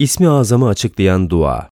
İsmi azamı açıklayan dua.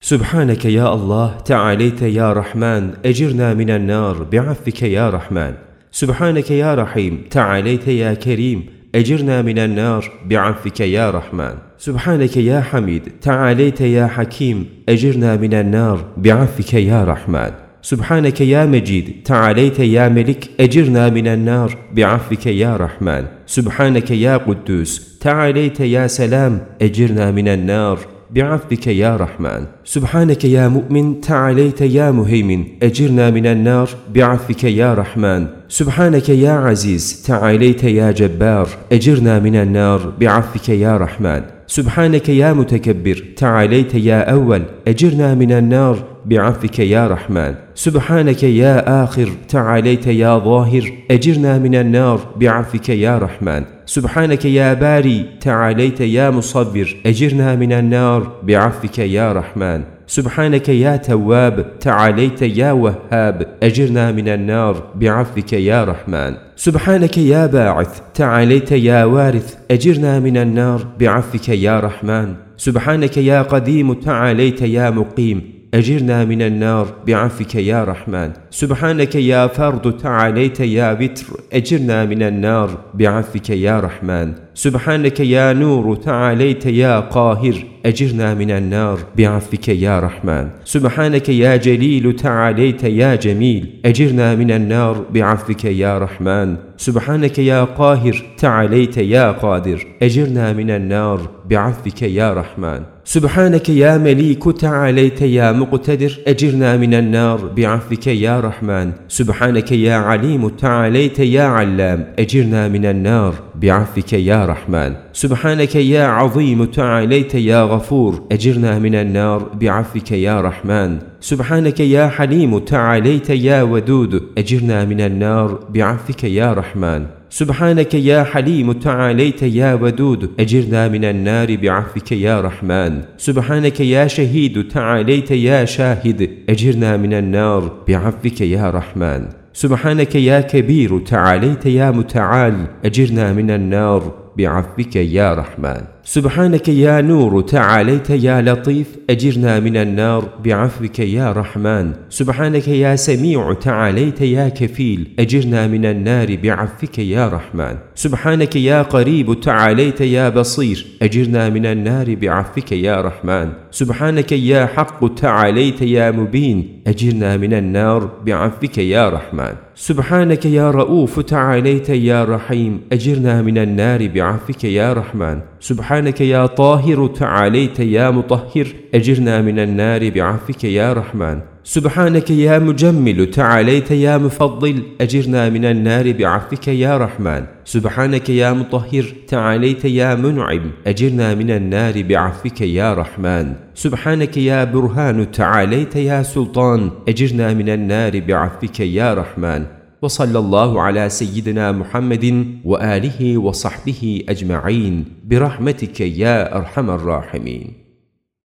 Sübhaneke ya Allah, Tealeyte ya Rahman, ecirna minen nar, bi'affike ya Rahman. Sübhaneke ya Rahim, Tealeyte ya Kerim, ecirna minen nar, bi'affike ya Rahman. Sübhaneke ya Hamid, Tealeyte ya Hakim, ecirna minen nar, bi'affike ya Rahman. سبحانك يا مجيد تعاليت يا ملك أجرنا من النار بعفوك يا رحمن. سبحانك يا قدوس تعاليت يا سلام أجرنا من النار بعفوك يا رحمن. سبحانك يا مؤمن تعاليت يا مهيمن أجرنا من النار بعفوك يا رحمن. سبحانك يا عزيز تعاليت يا جبار أجرنا من النار بعفوك يا رحمن. سبحانك يا متكبر تعاليت يا أول أجرنا من النار بعفوك يا رحمن. سبحانك يا آخر تعاليت يا ظاهر. أجرنا من النار بعفوك يا رحمن. سبحانك يا باري تعاليت يا مصبر. أجرنا من النار بعفوك يا رحمن. سبحانك يا تواب تعاليت يا وهاب. أجرنا من النار بعفوك يا رحمن. سبحانك يا باعث تعاليت يا وارث. أجرنا من النار بعفوك يا رحمن. سبحانك يا قديم تعاليت يا مقيم. أجرنا من النار. بعفك يا رحمن. سبحانك يا فرد تعاليت يا بتر أجرنا من النار. بعفك يا رحمن. سبحانك يا نور تعاليت يا قاهر. أجرنا من النار بعفك يا رحمن. سبحانك يا جليل تعاليت يا جميل. أجرنا من النار بعفك يا رحمن. سبحانك يا قاهر تعاليت يا قادر. أجرنا من النار بعفك يا رحمن. سبحانك يا مليك تعاليت يا مقتدر. أجرنا من النار بعفوك يا رحمن. سبحانك يا عليم تعاليت يا علام. أجرنا من النار بعفوك يا رحمن. سبحانك يا عظيم تعاليت يا غفور. أجرنا من النار بعفوك يا رحمن. سبحانك يا حليم تعاليت يا ودود. أجرنا من النار بعفوك يا رحمن. سبحانك يا حليم تعاليت يا ودود. أجرنا من النار بعفوك يا رحمن. سبحانك يا شهيد تعاليت يا شاهد. أجرنا من النار بعفوك يا رحمن. سبحانك يا كبير تعاليت يا متعال أجرنا من النار بعفوك يا رحمن. سبحانك يا نور تعاليت يا لطيف أجرنا من النار بعفوك يا رحمن. سبحانك يا سميع تعاليت يا كفيل أجرنا من النار بعفوك يا رحمن. سبحانك يا قريب تعاليت يا بصير أجرنا من النار بعفوك يا رحمن. سبحانك يا حق تعاليت يا مبين أجرنا من النار بعفوك يا رحمن. سبحانك يا رؤوف تعاليت يا رحيم أجرنا من النار بعفوك يا رحمن. سبحانك يا طاهر تعاليت يا مطهر. أجرنا من النار بعفوك يا رحمن. سبحانك يا مجمل تعاليت يا مفضل. أجرنا من النار بعفوك يا رحمن. سبحانك يا مطهر تعاليت يا منعم. أجرنا من النار بعفوك يا رحمن. سبحانك يا برهان تعاليت يا سلطان. أجرنا من النار بعفوك يا رحمن. وصلى الله على سيدنا محمد وآله وصحبه أجمعين برحمتك يا أرحم الراحمين.